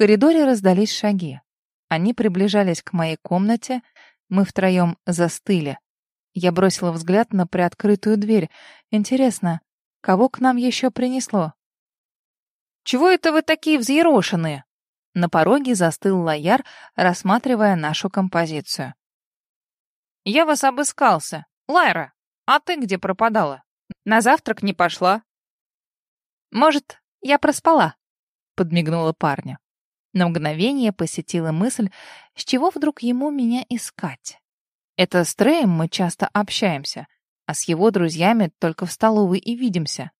коридоре раздались шаги. Они приближались к моей комнате, мы втроем застыли. Я бросила взгляд на приоткрытую дверь. Интересно, кого к нам еще принесло? «Чего это вы такие взъерошенные?» На пороге застыл Лояр, рассматривая нашу композицию. «Я вас обыскался. Лайра, а ты где пропадала? На завтрак не пошла?» «Может, я проспала?» — подмигнула парня. На мгновение посетила мысль, с чего вдруг ему меня искать. Это с Треем мы часто общаемся, а с его друзьями только в столовой и видимся.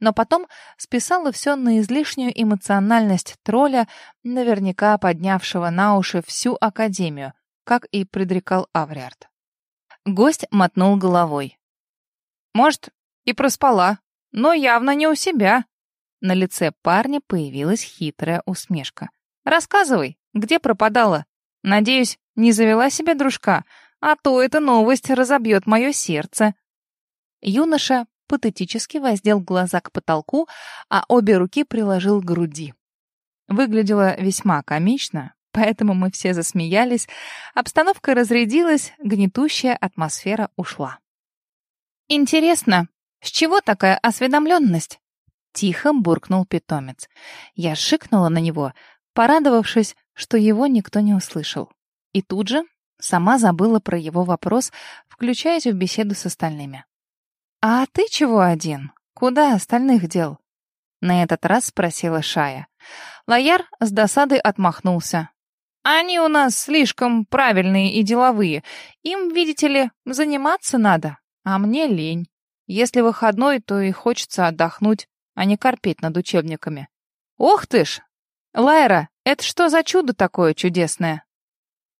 Но потом списала все на излишнюю эмоциональность тролля, наверняка поднявшего на уши всю Академию, как и предрекал Авриард. Гость мотнул головой. «Может, и проспала, но явно не у себя». На лице парня появилась хитрая усмешка. Рассказывай, где пропадала? Надеюсь, не завела себе дружка, а то эта новость разобьет мое сердце». Юноша патетически воздел глаза к потолку, а обе руки приложил к груди. Выглядело весьма комично, поэтому мы все засмеялись, обстановка разрядилась, гнетущая атмосфера ушла. «Интересно, с чего такая осведомленность?» Тихо буркнул питомец. Я шикнула на него, порадовавшись, что его никто не услышал. И тут же сама забыла про его вопрос, включаясь в беседу с остальными. «А ты чего один? Куда остальных дел?» На этот раз спросила Шая. Лояр с досадой отмахнулся. «Они у нас слишком правильные и деловые. Им, видите ли, заниматься надо, а мне лень. Если выходной, то и хочется отдохнуть, а не корпеть над учебниками. Ох ты ж, «Лайра, это что за чудо такое чудесное?»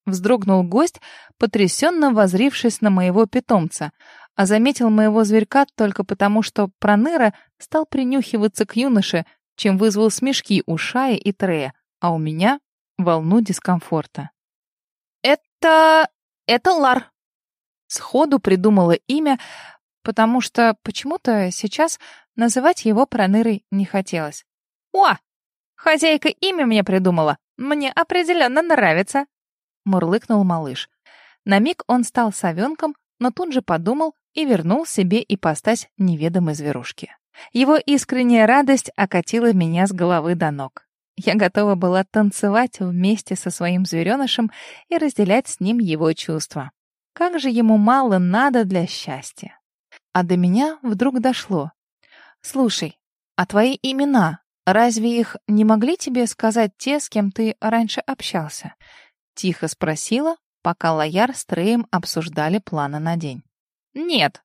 Вздрогнул гость, потрясенно возрившись на моего питомца, а заметил моего зверька только потому, что Проныра стал принюхиваться к юноше, чем вызвал смешки у Шаи и Трея, а у меня — волну дискомфорта. «Это... это Лар!» Сходу придумала имя, потому что почему-то сейчас называть его Пронырой не хотелось. «О, Хозяйка имя мне придумала. Мне определенно нравится. Мурлыкнул малыш. На миг он стал совенком, но тут же подумал и вернул себе ипостась неведомой зверушки. Его искренняя радость окатила меня с головы до ног. Я готова была танцевать вместе со своим зверенышем и разделять с ним его чувства. Как же ему мало надо для счастья. А до меня вдруг дошло. «Слушай, а твои имена «Разве их не могли тебе сказать те, с кем ты раньше общался?» Тихо спросила, пока Лояр с Треем обсуждали планы на день. «Нет,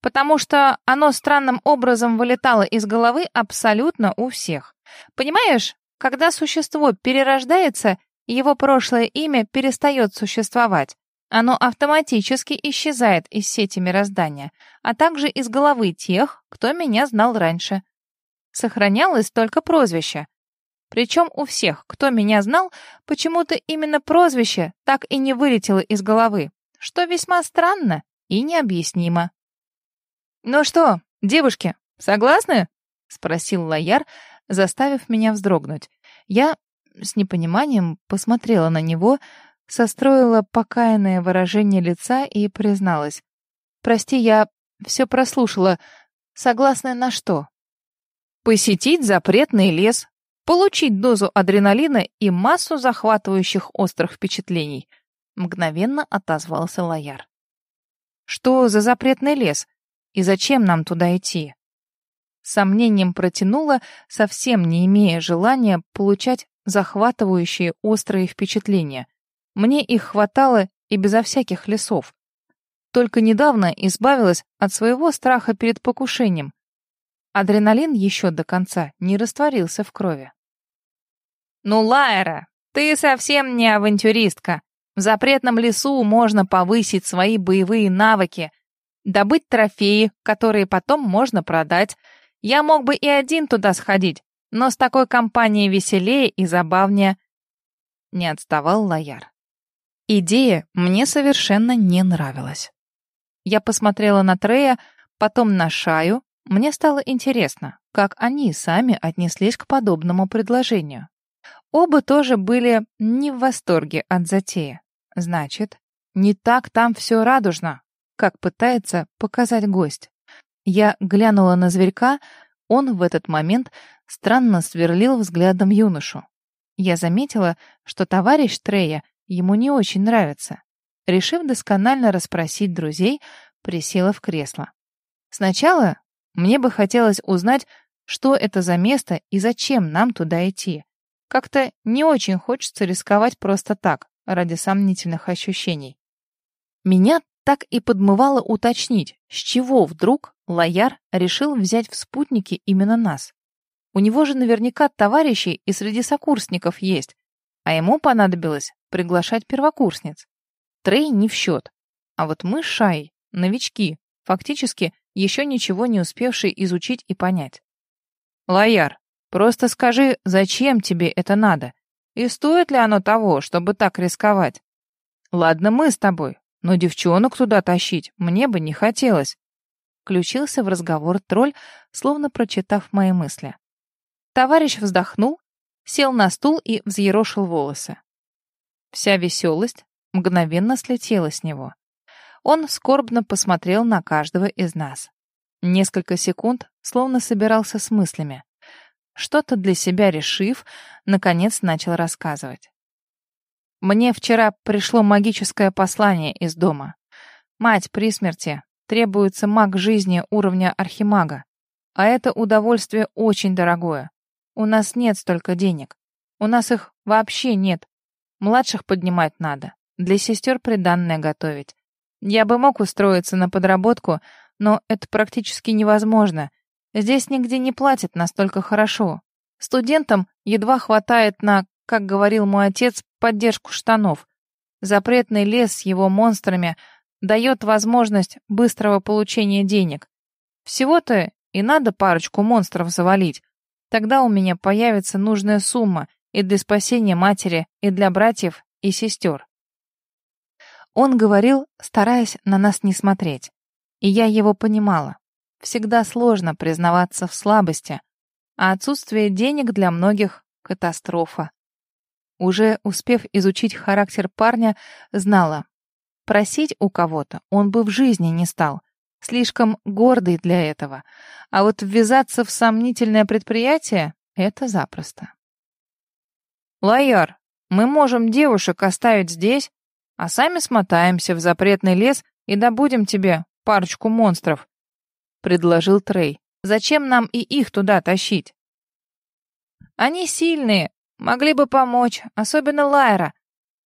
потому что оно странным образом вылетало из головы абсолютно у всех. Понимаешь, когда существо перерождается, его прошлое имя перестает существовать. Оно автоматически исчезает из сети мироздания, а также из головы тех, кто меня знал раньше сохранялось только прозвище. Причем у всех, кто меня знал, почему-то именно прозвище так и не вылетело из головы, что весьма странно и необъяснимо. «Ну что, девушки, согласны?» — спросил Лояр, заставив меня вздрогнуть. Я с непониманием посмотрела на него, состроила покаянное выражение лица и призналась. «Прости, я все прослушала. Согласна на что?» посетить запретный лес, получить дозу адреналина и массу захватывающих острых впечатлений, мгновенно отозвался Лояр. Что за запретный лес? И зачем нам туда идти? сомнением протянула, совсем не имея желания получать захватывающие острые впечатления. Мне их хватало и безо всяких лесов. Только недавно избавилась от своего страха перед покушением, Адреналин еще до конца не растворился в крови. «Ну, Лайра, ты совсем не авантюристка. В запретном лесу можно повысить свои боевые навыки, добыть трофеи, которые потом можно продать. Я мог бы и один туда сходить, но с такой компанией веселее и забавнее». Не отставал Лояр. Идея мне совершенно не нравилась. Я посмотрела на Трея, потом на Шаю, мне стало интересно, как они сами отнеслись к подобному предложению. Оба тоже были не в восторге от затеи. Значит, не так там все радужно, как пытается показать гость. Я глянула на зверька, он в этот момент странно сверлил взглядом юношу. Я заметила, что товарищ Трея ему не очень нравится. Решив досконально расспросить друзей, присела в кресло. Сначала мне бы хотелось узнать, что это за место и зачем нам туда идти. Как-то не очень хочется рисковать просто так, ради сомнительных ощущений. Меня так и подмывало уточнить, с чего вдруг Лояр решил взять в спутники именно нас. У него же наверняка товарищи и среди сокурсников есть, а ему понадобилось приглашать первокурсниц. Трей не в счет. А вот мы с Шай, новички, фактически еще ничего не успевшие изучить и понять. Лояр, просто скажи, зачем тебе это надо? И стоит ли оно того, чтобы так рисковать? Ладно, мы с тобой, но девчонок туда тащить мне бы не хотелось. Включился в разговор тролль, словно прочитав мои мысли. Товарищ вздохнул, сел на стул и взъерошил волосы. Вся веселость мгновенно слетела с него. Он скорбно посмотрел на каждого из нас. Несколько секунд словно собирался с мыслями. Что-то для себя решив, наконец начал рассказывать. Мне вчера пришло магическое послание из дома. Мать при смерти. Требуется маг жизни уровня архимага. А это удовольствие очень дорогое. У нас нет столько денег. У нас их вообще нет. Младших поднимать надо. Для сестер приданное готовить. Я бы мог устроиться на подработку, но это практически невозможно. Здесь нигде не платят настолько хорошо. Студентам едва хватает на, как говорил мой отец, поддержку штанов. Запретный лес с его монстрами дает возможность быстрого получения денег. Всего-то и надо парочку монстров завалить. Тогда у меня появится нужная сумма и для спасения матери, и для братьев, и сестер. Он говорил, стараясь на нас не смотреть. И я его понимала. Всегда сложно признаваться в слабости, а отсутствие денег для многих — катастрофа. Уже успев изучить характер парня, знала. Просить у кого-то он бы в жизни не стал. Слишком гордый для этого. А вот ввязаться в сомнительное предприятие — это запросто. «Лояр, мы можем девушек оставить здесь, а сами смотаемся в запретный лес и добудем тебе парочку монстров», — предложил Трей. «Зачем нам и их туда тащить?» «Они сильные, Могли бы помочь, особенно Лайра.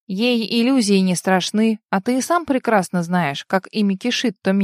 Ей иллюзии не страшны, а ты и сам прекрасно знаешь, как ими кишит то место.